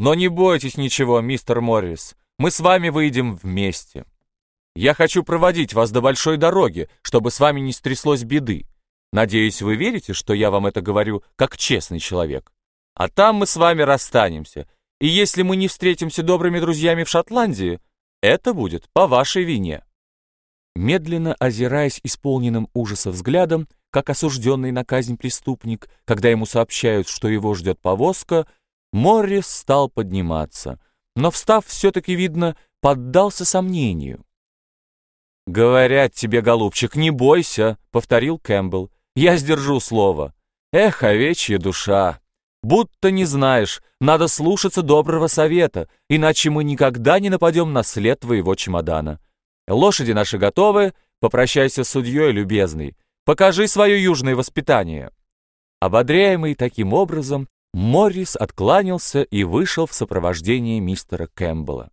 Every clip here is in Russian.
Но не бойтесь ничего, мистер Моррис, мы с вами выйдем вместе. Я хочу проводить вас до большой дороги, чтобы с вами не стряслось беды. Надеюсь, вы верите, что я вам это говорю как честный человек. А там мы с вами расстанемся, и если мы не встретимся добрыми друзьями в Шотландии, это будет по вашей вине». Медленно озираясь исполненным ужаса взглядом, как осужденный на казнь преступник, когда ему сообщают, что его ждет повозка, Моррис стал подниматься, но, встав, все-таки, видно, поддался сомнению. «Говорят тебе, голубчик, не бойся», — повторил Кэмпбелл. «Я сдержу слово. Эх, овечья душа! Будто не знаешь, надо слушаться доброго совета, иначе мы никогда не нападем на след твоего чемодана. Лошади наши готовы, попрощайся с судьей, любезный. Покажи свое южное воспитание». Ободряемый таким образом, Моррис откланялся и вышел в сопровождении мистера Кэмпбелла.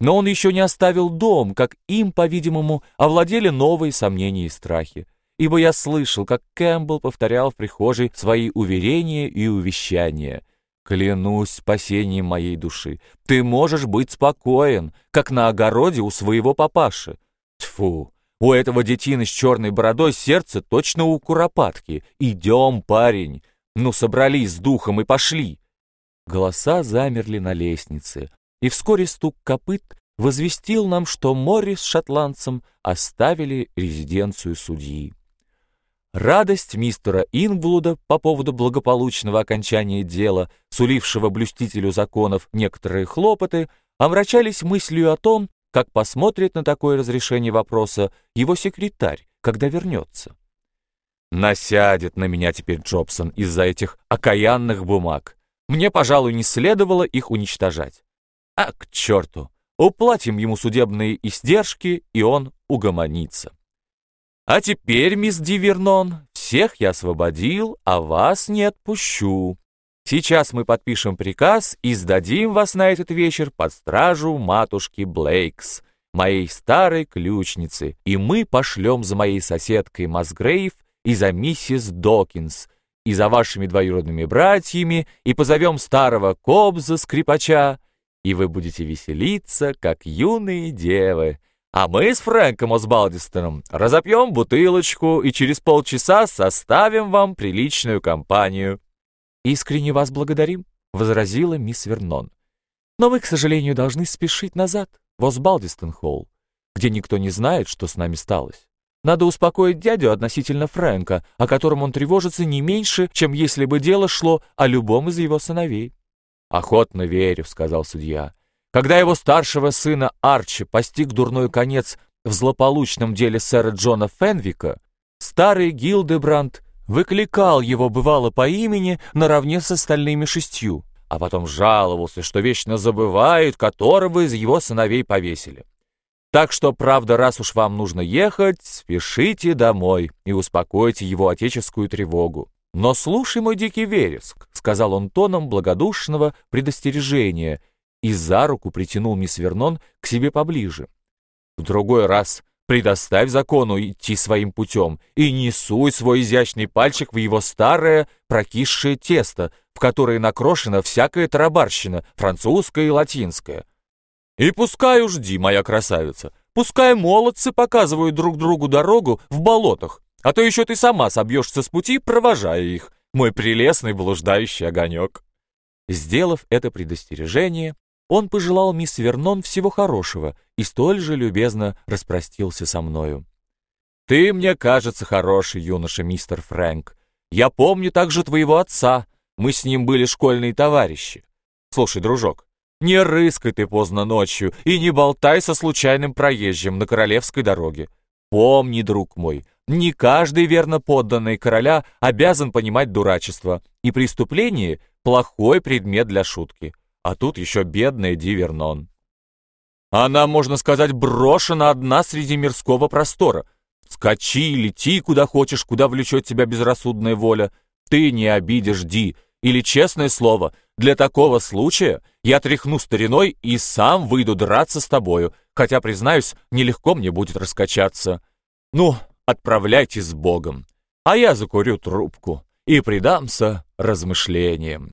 Но он еще не оставил дом, как им, по-видимому, овладели новые сомнения и страхи. Ибо я слышал, как Кэмпбелл повторял в прихожей свои уверения и увещания. «Клянусь спасением моей души, ты можешь быть спокоен, как на огороде у своего папаши». Тьфу, у этого детины с черной бородой сердце точно у куропатки. Идем, парень. Ну, собрались с духом и пошли. Голоса замерли на лестнице и вскоре стук копыт возвестил нам, что Моррис с шотландцем оставили резиденцию судьи. Радость мистера Ингблуда по поводу благополучного окончания дела, сулившего блюстителю законов некоторые хлопоты, омрачались мыслью о том, как посмотрит на такое разрешение вопроса его секретарь, когда вернется. Насядет на меня теперь Джобсон из-за этих окаянных бумаг. Мне, пожалуй, не следовало их уничтожать. А к черту! Уплатим ему судебные издержки, и он угомонится. А теперь, мисс Дивернон, всех я освободил, а вас не отпущу. Сейчас мы подпишем приказ и сдадим вас на этот вечер под стражу матушки Блейкс, моей старой ключницы, и мы пошлем за моей соседкой Масгрейв и за миссис Докинс, и за вашими двоюродными братьями, и позовем старого Кобза, скрипача, и вы будете веселиться, как юные девы. А мы с Фрэнком Осбалдистоном разопьем бутылочку и через полчаса составим вам приличную компанию». «Искренне вас благодарим», — возразила мисс Вернон. «Но мы, к сожалению, должны спешить назад, в Осбалдистон-холл, где никто не знает, что с нами сталось. Надо успокоить дядю относительно Фрэнка, о котором он тревожится не меньше, чем если бы дело шло о любом из его сыновей». «Охотно верю», — сказал судья. «Когда его старшего сына Арчи постиг дурной конец в злополучном деле сэра Джона Фенвика, старый Гилдебранд выкликал его бывало по имени наравне с остальными шестью, а потом жаловался, что вечно забывает, которого из его сыновей повесили. Так что, правда, раз уж вам нужно ехать, спешите домой и успокойте его отеческую тревогу. «Но слушай, мой дикий вереск», — сказал он тоном благодушного предостережения и за руку притянул мисс Вернон к себе поближе. «В другой раз предоставь закону идти своим путем и не суй свой изящный пальчик в его старое прокисшее тесто, в которое накрошена всякая тарабарщина, французская и латинская. И пускай ужди, моя красавица, пускай молодцы показывают друг другу дорогу в болотах, а то еще ты сама собьешься с пути, провожая их, мой прелестный блуждающий огонек». Сделав это предостережение, он пожелал мисс Вернон всего хорошего и столь же любезно распростился со мною. «Ты, мне кажется, хороший юноша, мистер Фрэнк. Я помню также твоего отца. Мы с ним были школьные товарищи. Слушай, дружок, не рыскай ты поздно ночью и не болтай со случайным проезжим на королевской дороге. Помни, друг мой, не каждый верно подданный короля обязан понимать дурачество, и преступление — плохой предмет для шутки. А тут еще бедная Дивернон. Она, можно сказать, брошена одна среди мирского простора. Скачи, лети куда хочешь, куда влечет тебя безрассудная воля. Ты не обидишь Ди. Или, честное слово, для такого случая я тряхну стариной и сам выйду драться с тобою, хотя, признаюсь, нелегко мне будет раскачаться. Ну, отправляйтесь с Богом, а я закурю трубку и предамся размышлениям.